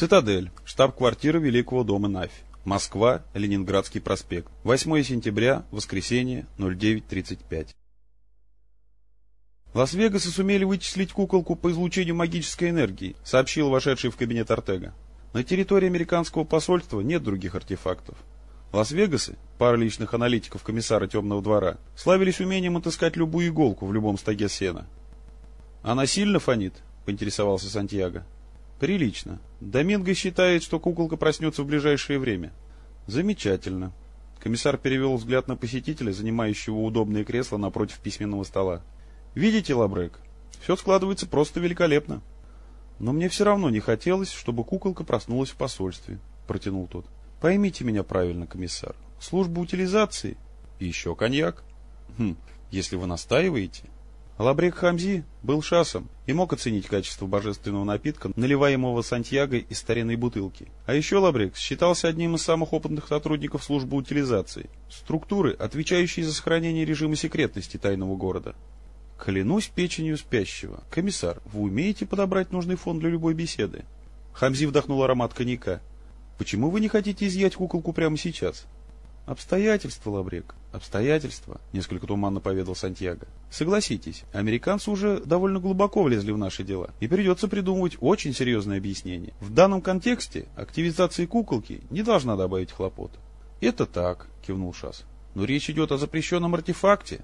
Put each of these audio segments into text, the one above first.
Цитадель. Штаб-квартира Великого дома Навь. Москва, Ленинградский проспект. 8 сентября, воскресенье, 09.35. Лас-Вегасы сумели вычислить куколку по излучению магической энергии, сообщил вошедший в кабинет Артега. На территории американского посольства нет других артефактов. Лас-Вегасы, пара личных аналитиков комиссара Темного двора, славились умением отыскать любую иголку в любом стоге сена. «Она сильно фонит?» — поинтересовался Сантьяго. «Прилично. Доминго считает, что куколка проснется в ближайшее время». «Замечательно». Комиссар перевел взгляд на посетителя, занимающего удобное кресло напротив письменного стола. Видите, Лабрек, все складывается просто великолепно. Но мне все равно не хотелось, чтобы куколка проснулась в посольстве, протянул тот. Поймите меня правильно, комиссар. Служба утилизации и еще коньяк. Хм, если вы настаиваете. Лабрек Хамзи был шасом и мог оценить качество божественного напитка, наливаемого Сантьяго из старинной бутылки. А еще Лабрек считался одним из самых опытных сотрудников службы утилизации, структуры, отвечающей за сохранение режима секретности тайного города. Клянусь печенью спящего. Комиссар, вы умеете подобрать нужный фон для любой беседы? Хамзи вдохнул аромат коньяка. Почему вы не хотите изъять куколку прямо сейчас? Обстоятельства, Лабрек, обстоятельства, несколько туманно поведал Сантьяго. Согласитесь, американцы уже довольно глубоко влезли в наши дела, и придется придумывать очень серьезное объяснение. В данном контексте активизация куколки не должна добавить хлопот. Это так, кивнул Шас. Но речь идет о запрещенном артефакте,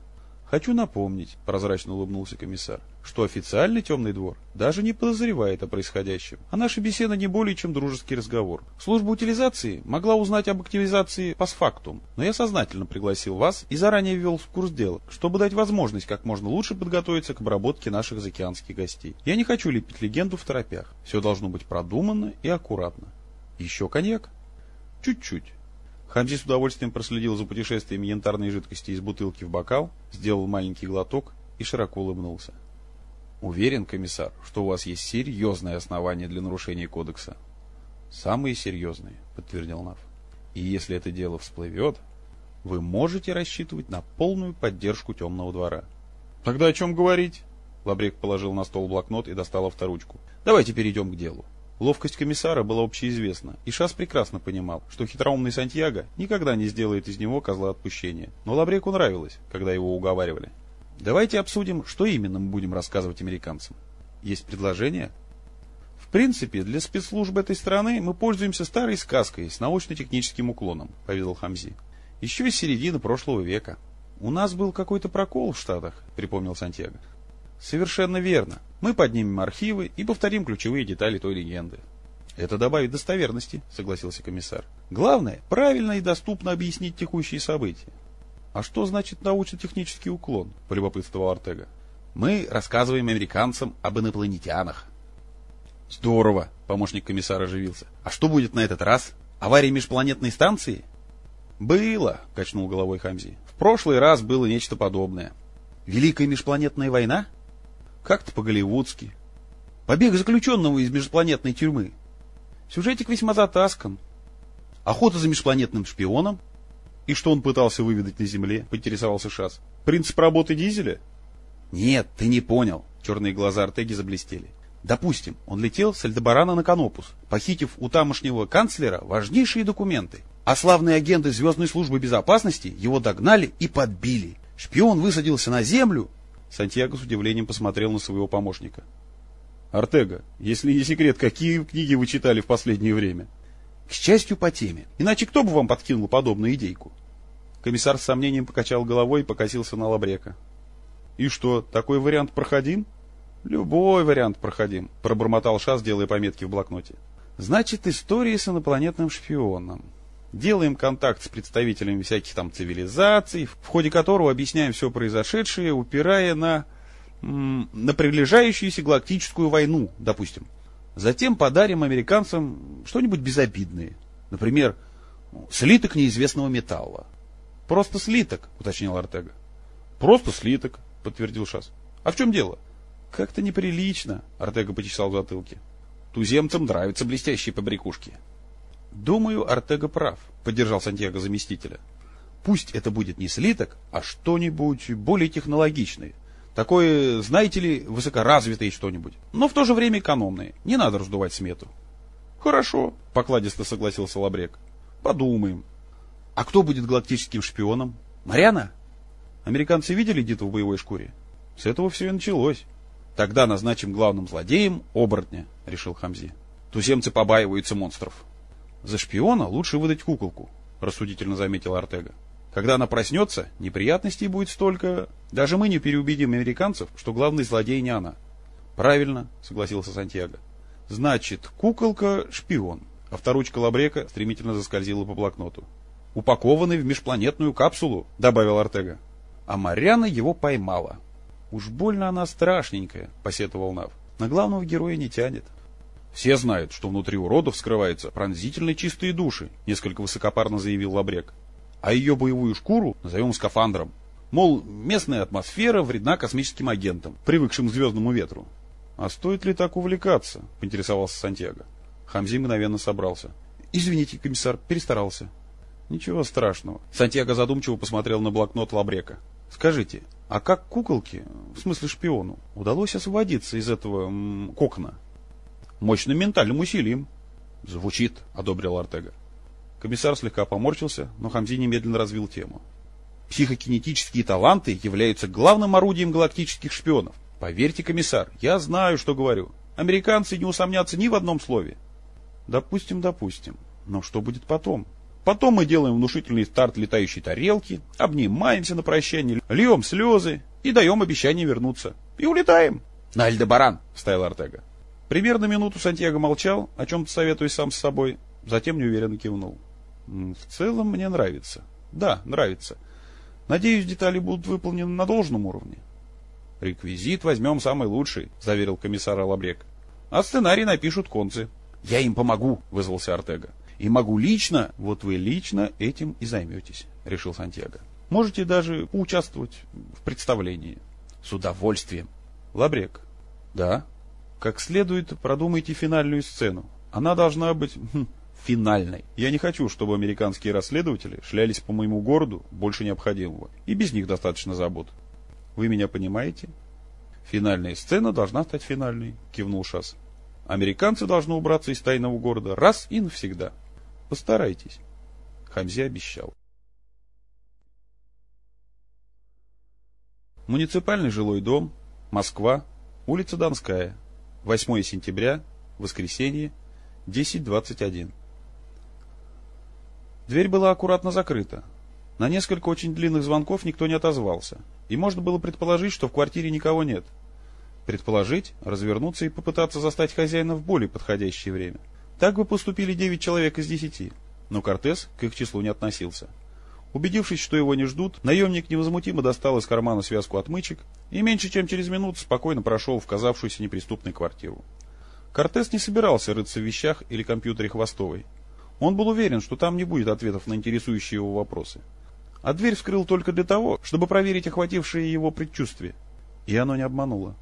Хочу напомнить, прозрачно улыбнулся комиссар, что официальный темный двор даже не подозревает о происходящем, а наша беседа не более чем дружеский разговор. Служба утилизации могла узнать об активизации постфактум, но я сознательно пригласил вас и заранее ввел в курс дела, чтобы дать возможность как можно лучше подготовиться к обработке наших заокеанских гостей. Я не хочу лепить легенду в торопях. Все должно быть продуманно и аккуратно. Еще коньяк? Чуть-чуть. Хамзи с удовольствием проследил за путешествием янтарной жидкости из бутылки в бокал, сделал маленький глоток и широко улыбнулся. Уверен, комиссар, что у вас есть серьезные основания для нарушения кодекса. Самые серьезные, подтвердил Нав. И если это дело всплывет, вы можете рассчитывать на полную поддержку темного двора. Тогда о чем говорить? Лабрек положил на стол блокнот и достал авторучку. Давайте перейдем к делу. Ловкость комиссара была общеизвестна, и Шас прекрасно понимал, что хитроумный Сантьяго никогда не сделает из него козла отпущения. Но Лабреку нравилось, когда его уговаривали. Давайте обсудим, что именно мы будем рассказывать американцам. Есть предложение? В принципе, для спецслужб этой страны мы пользуемся старой сказкой с научно-техническим уклоном, поведал Хамзи. Еще из середины прошлого века. У нас был какой-то прокол в Штатах, припомнил Сантьяго. Совершенно верно. Мы поднимем архивы и повторим ключевые детали той легенды. Это добавит достоверности, согласился комиссар. Главное, правильно и доступно объяснить текущие события. А что значит научно-технический уклон? полюбопытствовал Артега. Мы рассказываем американцам об инопланетянах. Здорово, помощник комиссара оживился. А что будет на этот раз? Авария межпланетной станции? Было, качнул головой Хамзи. В прошлый раз было нечто подобное. Великая межпланетная война? Как-то по-голливудски. Побег заключенного из межпланетной тюрьмы. Сюжетик весьма затаскан. Охота за межпланетным шпионом. И что он пытался выведать на Земле, поинтересовался Шас. Принцип работы дизеля? Нет, ты не понял. Черные глаза Артеги заблестели. Допустим, он летел с Альдебарана на Канопус, похитив у тамошнего канцлера важнейшие документы. А славные агенты Звездной службы безопасности его догнали и подбили. Шпион высадился на землю Сантьяго с удивлением посмотрел на своего помощника. «Артега, если не секрет, какие книги вы читали в последнее время?» «К счастью, по теме. Иначе кто бы вам подкинул подобную идейку?» Комиссар с сомнением покачал головой и покосился на Лабрека. «И что, такой вариант проходим?» «Любой вариант проходим», — пробормотал Шас, делая пометки в блокноте. «Значит, история с инопланетным шпионом делаем контакт с представителями всяких там цивилизаций, в ходе которого объясняем все произошедшее, упирая на, на приближающуюся галактическую войну, допустим. Затем подарим американцам что-нибудь безобидное. Например, слиток неизвестного металла. Просто слиток, уточнил Артега. Просто слиток, подтвердил Шас. А в чем дело? Как-то неприлично, Артега почесал в затылке. Туземцам нравятся блестящие побрякушки. Думаю, Артега прав, поддержал Сантьяго заместителя. Пусть это будет не слиток, а что-нибудь более технологичное. Такое, знаете ли, высокоразвитое что-нибудь. Но в то же время экономное. Не надо раздувать смету. Хорошо, покладисто согласился Лабрек. Подумаем. А кто будет галактическим шпионом? Марьяна? Американцы видели Диту в боевой шкуре? С этого все и началось. Тогда назначим главным злодеем оборотня, решил Хамзи. Туземцы побаиваются монстров. За шпиона лучше выдать куколку, рассудительно заметил Артега. Когда она проснется, неприятностей будет столько. Даже мы не переубедим американцев, что главный злодей не она. Правильно, согласился Сантьяго. Значит, куколка — шпион. Авторучка Лабрека стремительно заскользила по блокноту. «Упакованный в межпланетную капсулу», — добавил Артега. А Марьяна его поймала. «Уж больно она страшненькая», — посетовал Нав. «На главного героя не тянет». «Все знают, что внутри уродов скрываются пронзительно чистые души», — несколько высокопарно заявил Лабрек. «А ее боевую шкуру назовем скафандром. Мол, местная атмосфера вредна космическим агентам, привыкшим к звездному ветру. «А стоит ли так увлекаться?» — поинтересовался Сантьяго. Хамзи мгновенно собрался. «Извините, комиссар, перестарался». «Ничего страшного». Сантьяго задумчиво посмотрел на блокнот Лабрека. «Скажите, а как куколке, в смысле шпиону, удалось освободиться из этого м, кокона?» «Мощным ментальным усилием». «Звучит», — одобрил Артега. Комиссар слегка поморщился, но Хамзи немедленно развил тему. «Психокинетические таланты являются главным орудием галактических шпионов. Поверьте, комиссар, я знаю, что говорю. Американцы не усомнятся ни в одном слове. Допустим, допустим. Но что будет потом? Потом мы делаем внушительный старт летающей тарелки, обнимаемся на прощание, льем слезы и даем обещание вернуться. И улетаем. На Альдебаран, вставил Артега. Примерно минуту Сантьяго молчал, о чем-то советуясь сам с собой, затем неуверенно кивнул. В целом мне нравится. Да, нравится. Надеюсь, детали будут выполнены на должном уровне. «Реквизит возьмем самый лучший», — заверил комиссар Алабрек. «А сценарий напишут концы». «Я им помогу», — вызвался Артега. «И могу лично...» «Вот вы лично этим и займетесь», — решил Сантьяго. «Можете даже поучаствовать в представлении». «С удовольствием». «Лабрек». «Да». «Как следует продумайте финальную сцену. Она должна быть хм, финальной. Я не хочу, чтобы американские расследователи шлялись по моему городу больше необходимого. И без них достаточно забот. Вы меня понимаете? Финальная сцена должна стать финальной, кивнул Шас. Американцы должны убраться из тайного города раз и навсегда. Постарайтесь. Хамзи обещал. Муниципальный жилой дом, Москва, улица Донская, 8 сентября, воскресенье, 10.21. Дверь была аккуратно закрыта. На несколько очень длинных звонков никто не отозвался, и можно было предположить, что в квартире никого нет. Предположить, развернуться и попытаться застать хозяина в более подходящее время. Так бы поступили девять человек из десяти, но Кортес к их числу не относился. Убедившись, что его не ждут, наемник невозмутимо достал из кармана связку отмычек и меньше чем через минуту спокойно прошел в казавшуюся неприступной квартиру. Кортес не собирался рыться в вещах или компьютере Хвостовой. Он был уверен, что там не будет ответов на интересующие его вопросы а дверь вскрыл только для того, чтобы проверить охватившее его предчувствие. И оно не обмануло.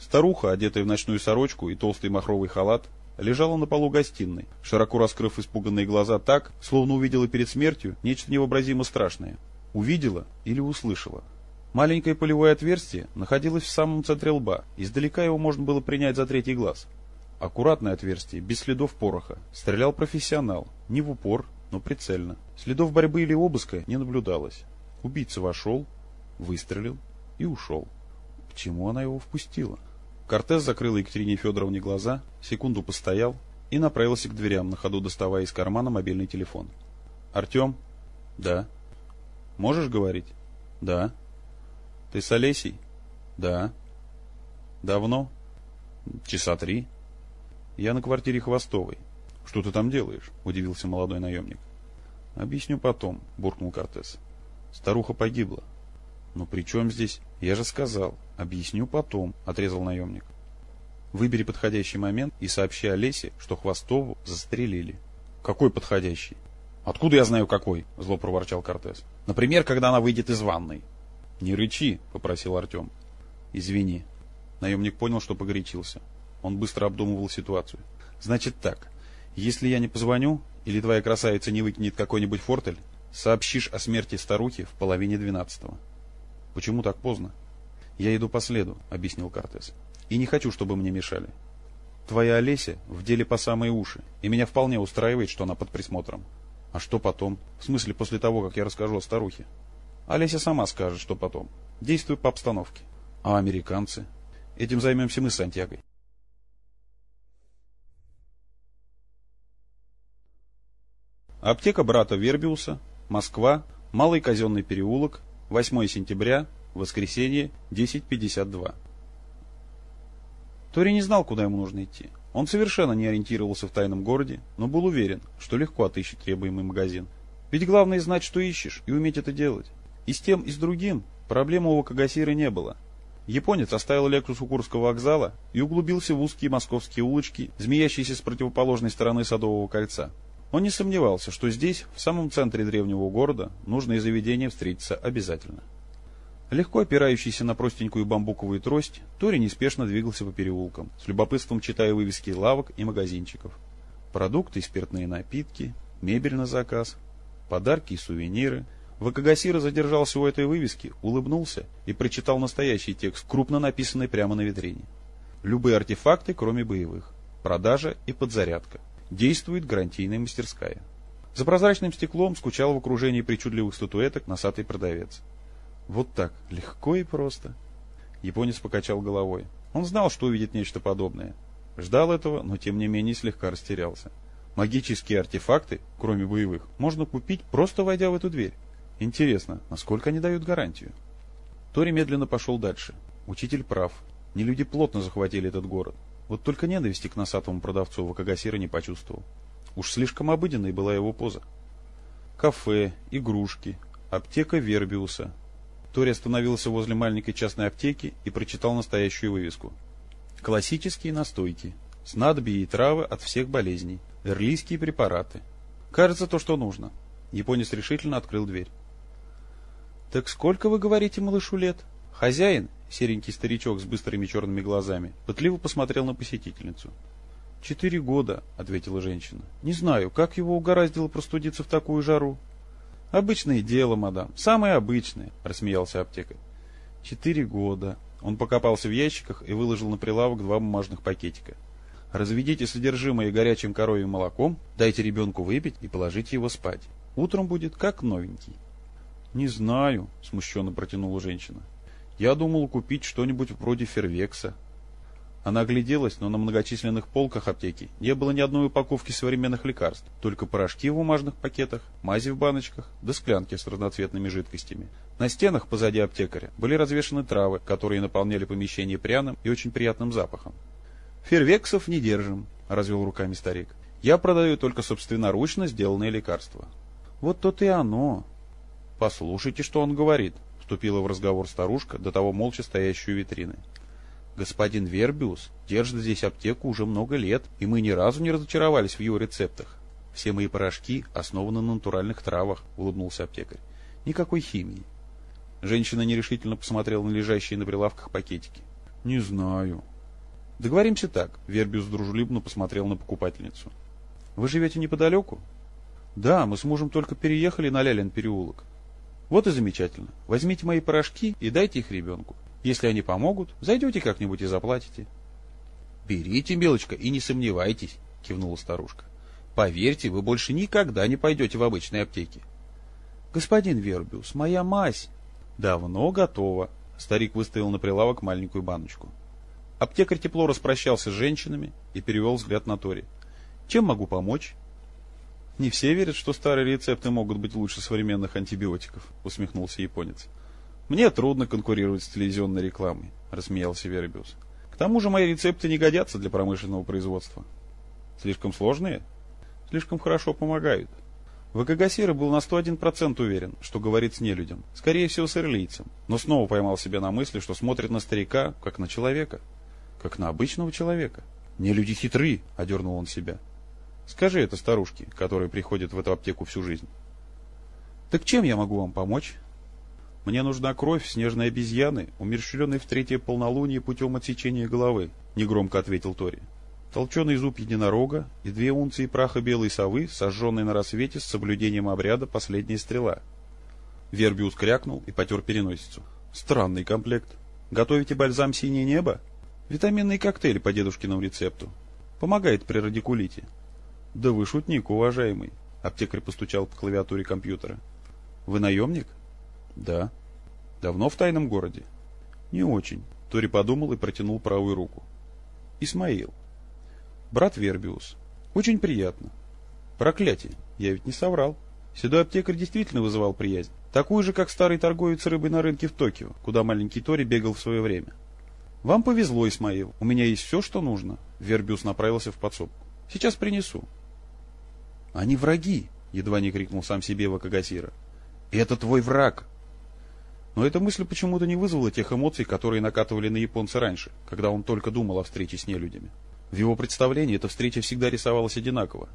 Старуха, одетая в ночную сорочку и толстый махровый халат, лежала на полу гостиной, широко раскрыв испуганные глаза так, словно увидела перед смертью нечто невообразимо страшное. Увидела или услышала. Маленькое полевое отверстие находилось в самом центре лба, издалека его можно было принять за третий глаз. Аккуратное отверстие, без следов пороха. Стрелял профессионал, не в упор, но прицельно. Следов борьбы или обыска не наблюдалось. Убийца вошел, выстрелил и ушел. К чему она его впустила? Кортес закрыл Екатерине Федоровне глаза, секунду постоял и направился к дверям, на ходу доставая из кармана мобильный телефон. «Артем?» «Да». «Можешь говорить?» «Да». «Ты с Олесей?» «Да». «Давно?» «Часа три». «Я на квартире Хвостовой. «Что ты там делаешь?» — удивился молодой наемник. «Объясню потом», — буркнул Кортес. «Старуха погибла». «Но при чем здесь?» «Я же сказал. Объясню потом», — отрезал наемник. «Выбери подходящий момент и сообщи Олесе, что Хвостову застрелили». «Какой подходящий?» «Откуда я знаю какой?» — зло проворчал Кортес. «Например, когда она выйдет из ванной». «Не рычи», — попросил Артем. «Извини». Наемник понял, что погорячился. Он быстро обдумывал ситуацию. «Значит так. Если я не позвоню, или твоя красавица не выкинет какой-нибудь фортель, сообщишь о смерти старухи в половине двенадцатого. Почему так поздно? Я иду по следу, объяснил Кортес. И не хочу, чтобы мне мешали. Твоя Олеся в деле по самые уши, и меня вполне устраивает, что она под присмотром. А что потом? В смысле, после того, как я расскажу о старухе? Олеся сама скажет, что потом. Действуй по обстановке. А американцы? Этим займемся мы с Сантьягой. Аптека брата Вербиуса, Москва, Малый казенный переулок, 8 сентября, воскресенье, 10.52. Тори не знал, куда ему нужно идти. Он совершенно не ориентировался в тайном городе, но был уверен, что легко отыщет требуемый магазин. Ведь главное знать, что ищешь, и уметь это делать. И с тем, и с другим проблем у Вакагасира не было. Японец оставил Лексус у Курского вокзала и углубился в узкие московские улочки, змеящиеся с противоположной стороны Садового кольца. Он не сомневался, что здесь, в самом центре древнего города, нужное заведение встретится обязательно. Легко опирающийся на простенькую бамбуковую трость, Тори неспешно двигался по переулкам, с любопытством читая вывески лавок и магазинчиков. Продукты спиртные напитки, мебель на заказ, подарки и сувениры. Вакагасира задержался у этой вывески, улыбнулся и прочитал настоящий текст, крупно написанный прямо на витрине. Любые артефакты, кроме боевых. Продажа и подзарядка. Действует гарантийная мастерская. За прозрачным стеклом скучал в окружении причудливых статуэток носатый продавец. Вот так, легко и просто. Японец покачал головой. Он знал, что увидит нечто подобное. Ждал этого, но тем не менее слегка растерялся. Магические артефакты, кроме боевых, можно купить, просто войдя в эту дверь. Интересно, насколько они дают гарантию? Тори медленно пошел дальше. Учитель прав. Не люди плотно захватили этот город. Вот только ненависти к носатому продавцу Вакагасира не почувствовал. Уж слишком обыденной была его поза. Кафе, игрушки, аптека Вербиуса, Тори остановился возле маленькой частной аптеки и прочитал настоящую вывеску. Классические настойки. Снадобья и травы от всех болезней. Эрлийские препараты. Кажется, то, что нужно. Японец решительно открыл дверь. «Так сколько, вы говорите, малышу лет?» Хозяин, серенький старичок с быстрыми черными глазами, пытливо посмотрел на посетительницу. «Четыре года», — ответила женщина. «Не знаю, как его угораздило простудиться в такую жару?» «Обычное дело, мадам. Самое обычное», — рассмеялся аптекарь. «Четыре года». Он покопался в ящиках и выложил на прилавок два бумажных пакетика. «Разведите содержимое горячим коровьим молоком, дайте ребенку выпить и положите его спать. Утром будет как новенький». «Не знаю», — смущенно протянула женщина. «Я думал купить что-нибудь вроде фервекса». Она огляделась, но на многочисленных полках аптеки не было ни одной упаковки современных лекарств, только порошки в бумажных пакетах, мази в баночках, да склянки с разноцветными жидкостями. На стенах позади аптекаря были развешаны травы, которые наполняли помещение пряным и очень приятным запахом. «Фервексов не держим», — развел руками старик. «Я продаю только собственноручно сделанные лекарства». «Вот то-то и оно». «Послушайте, что он говорит», — вступила в разговор старушка, до того молча стоящую витрины. Господин Вербиус держит здесь аптеку уже много лет, и мы ни разу не разочаровались в его рецептах. Все мои порошки основаны на натуральных травах, улыбнулся аптекарь. Никакой химии. Женщина нерешительно посмотрела на лежащие на прилавках пакетики. Не знаю. Договоримся так. Вербиус дружелюбно посмотрел на покупательницу. Вы живете неподалеку? Да, мы с мужем только переехали на Лялин переулок. Вот и замечательно. Возьмите мои порошки и дайте их ребенку. Если они помогут, зайдете как-нибудь и заплатите. — Берите, мелочка, и не сомневайтесь, — кивнула старушка. — Поверьте, вы больше никогда не пойдете в обычные аптеки. — Господин Вербиус, моя мазь. — Давно готова. Старик выставил на прилавок маленькую баночку. Аптекарь тепло распрощался с женщинами и перевел взгляд на Тори. — Чем могу помочь? — Не все верят, что старые рецепты могут быть лучше современных антибиотиков, — усмехнулся японец. Мне трудно конкурировать с телевизионной рекламой, рассмеялся Вербиус. К тому же мои рецепты не годятся для промышленного производства. Слишком сложные? Слишком хорошо помогают. Вакагасира был на 101% уверен, что говорит с нелюдям, скорее всего с ирлийцем, но снова поймал себя на мысли, что смотрит на старика, как на человека, как на обычного человека. «Не люди хитры», — одернул он себя. «Скажи это старушке, которая приходит в эту аптеку всю жизнь». «Так чем я могу вам помочь?» Мне нужна кровь снежной обезьяны, умерщвленной в третье полнолуние путем отсечения головы, — негромко ответил Тори. Толченый зуб единорога и две унции праха белой совы, сожженной на рассвете с соблюдением обряда последняя стрела. Вербиус крякнул и потер переносицу. Странный комплект. Готовите бальзам «Синее небо»? Витаминный коктейль по дедушкиному рецепту. Помогает при радикулите. Да вы шутник, уважаемый. Аптекарь постучал по клавиатуре компьютера. Вы наемник? Да. Давно в тайном городе? Не очень. Тори подумал и протянул правую руку. Исмаил. Брат Вербиус. Очень приятно. Проклятие, я ведь не соврал. Седой аптекарь действительно вызывал приязнь. Такую же, как старый торговец рыбой на рынке в Токио, куда маленький Тори бегал в свое время. Вам повезло, Исмаил. У меня есть все, что нужно. Вербиус направился в подсобку. Сейчас принесу. Они враги, едва не крикнул сам себе Вакагасира. Это твой враг. Но эта мысль почему-то не вызвала тех эмоций, которые накатывали на японца раньше, когда он только думал о встрече с нелюдями. В его представлении эта встреча всегда рисовалась одинаково.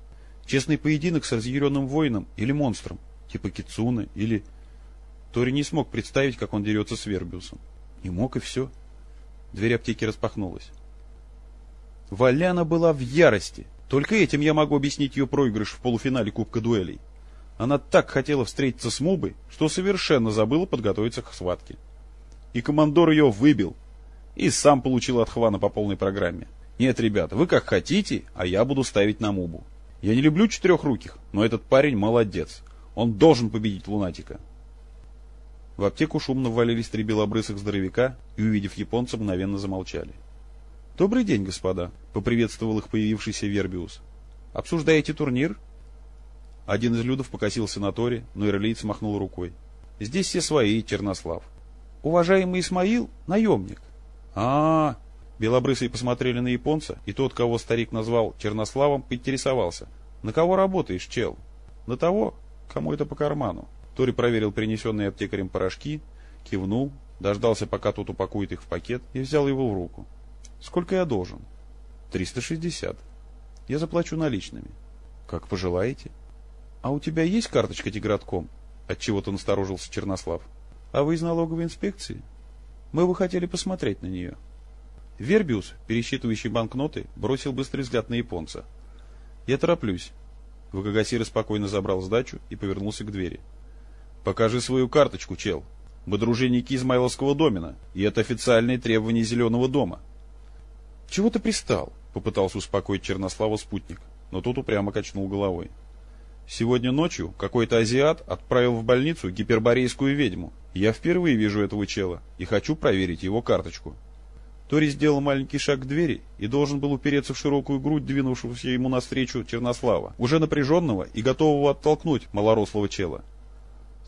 Честный поединок с разъяренным воином или монстром, типа Кицуны, или... Тори не смог представить, как он дерется с Вербиусом. Не мог, и все. Дверь аптеки распахнулась. Валяна была в ярости. Только этим я могу объяснить ее проигрыш в полуфинале Кубка дуэлей. Она так хотела встретиться с Мубой, что совершенно забыла подготовиться к схватке. И командор ее выбил. И сам получил от Хвана по полной программе. Нет, ребята, вы как хотите, а я буду ставить на Мубу. Я не люблю четырехруких, но этот парень молодец. Он должен победить лунатика. В аптеку шумно ввалились три белобрысых здоровяка и, увидев японца, мгновенно замолчали. «Добрый день, господа», — поприветствовал их появившийся Вербиус. «Обсуждаете турнир?» Один из людов покосился на Торе, но ирлиец махнул рукой. «Здесь все свои, Чернослав». «Уважаемый Исмаил — наемник». «А-а-а!» Белобрысые посмотрели на японца, и тот, кого старик назвал Чернославом, поинтересовался. «На кого работаешь, чел?» «На того, кому это по карману». Тори проверил принесенные аптекарем порошки, кивнул, дождался, пока тот упакует их в пакет, и взял его в руку. «Сколько я должен?» «360. Я заплачу наличными». «Как пожелаете». «А у тебя есть карточка Тигратком?» Отчего-то насторожился Чернослав. «А вы из налоговой инспекции?» «Мы бы хотели посмотреть на нее». Вербиус, пересчитывающий банкноты, бросил быстрый взгляд на японца. «Я тороплюсь». Вагагасира спокойно забрал сдачу и повернулся к двери. «Покажи свою карточку, чел. Мы дружинники Измайловского домена, и это официальные требования Зеленого дома». «Чего ты пристал?» — попытался успокоить Чернослава спутник, но тот упрямо качнул головой. «Сегодня ночью какой-то азиат отправил в больницу гиперборейскую ведьму. Я впервые вижу этого чела и хочу проверить его карточку». Тори сделал маленький шаг к двери и должен был упереться в широкую грудь двинувшегося ему навстречу Чернослава, уже напряженного и готового оттолкнуть малорослого чела.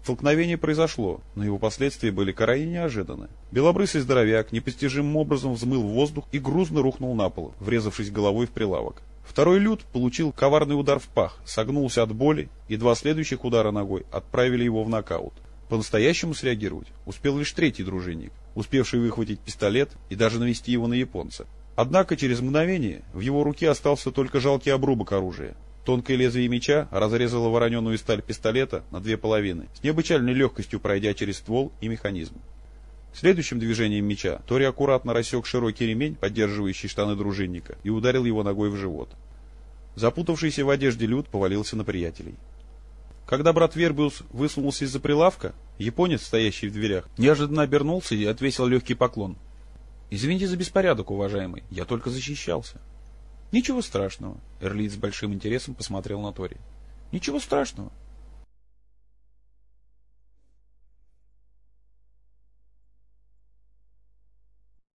Столкновение произошло, но его последствия были крайне неожиданны. Белобрысый здоровяк непостижимым образом взмыл в воздух и грузно рухнул на пол, врезавшись головой в прилавок. Второй люд получил коварный удар в пах, согнулся от боли, и два следующих удара ногой отправили его в нокаут. По-настоящему среагировать успел лишь третий дружинник, успевший выхватить пистолет и даже навести его на японца. Однако через мгновение в его руке остался только жалкий обрубок оружия. Тонкое лезвие меча разрезало вороненую сталь пистолета на две половины, с необычайной легкостью пройдя через ствол и механизм. Следующим движением меча Тори аккуратно рассек широкий ремень, поддерживающий штаны дружинника, и ударил его ногой в живот. Запутавшийся в одежде люд повалился на приятелей. Когда брат Вербиус высунулся из-за прилавка, японец, стоящий в дверях, неожиданно обернулся и отвесил легкий поклон. «Извините за беспорядок, уважаемый, я только защищался». «Ничего страшного», — Эрлиц с большим интересом посмотрел на Тори. «Ничего страшного.